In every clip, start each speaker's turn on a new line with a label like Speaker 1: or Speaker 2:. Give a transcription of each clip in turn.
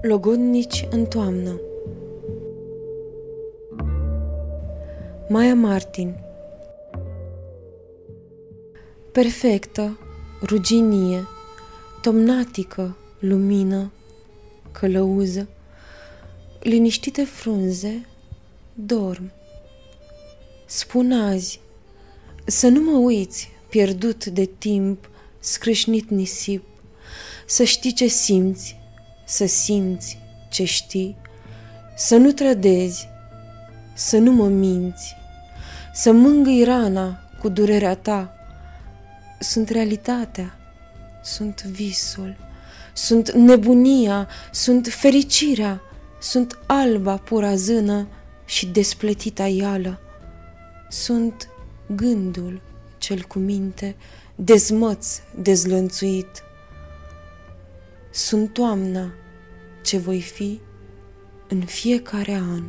Speaker 1: Logodnici în toamnă Maia Martin Perfectă, ruginie, tomnatică, lumină, călăuză, liniștite frunze, dorm. Spun azi, să nu mă uiți, pierdut de timp, scrâșnit nisip, să știi ce simți, să simți ce știi, să nu trădezi, să nu mă minți, să mângâi rana cu durerea ta. Sunt realitatea, sunt visul, sunt nebunia, sunt fericirea, sunt alba pura zână și despletita ială. Sunt gândul cel cu minte, dezmăț, dezlănțuit. Sunt toamna ce voi fi în fiecare an.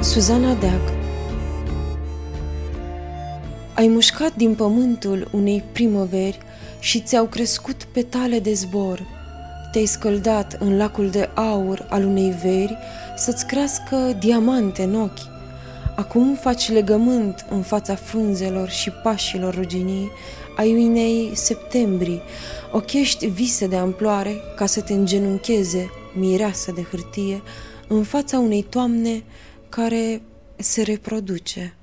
Speaker 1: Suzana Deac Ai mușcat din pământul unei primăveri și ți-au crescut petale de zbor. Te-ai scăldat în lacul de aur al unei veri să-ți crească diamante în ochi. Acum faci legământ în fața frunzelor și pașilor ruginii ai unei septembrii, ochești vise de amploare ca să te îngenuncheze mireasă de hârtie în fața unei toamne care se reproduce.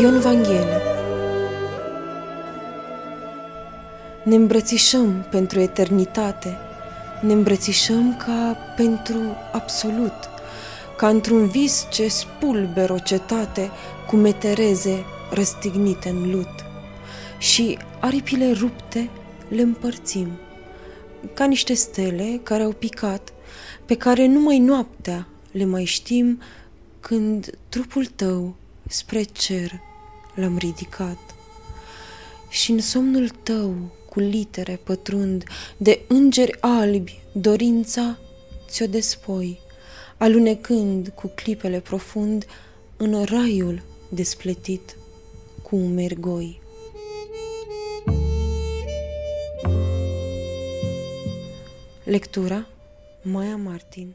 Speaker 1: Ion Vanghele Ne îmbrățișăm pentru eternitate, ne îmbrățișăm ca pentru absolut, ca într-un vis ce spulber o cetate cu metereze răstignite în lut. Și aripile rupte le împărțim, ca niște stele care au picat, pe care numai noaptea le mai știm când trupul tău spre cer l-am ridicat. Și în somnul tău, cu litere pătrund, de îngeri albi, dorința ți-o despoi, alunecând cu clipele profund în raiul despletit cu umeri goi. Lectura Maia Martin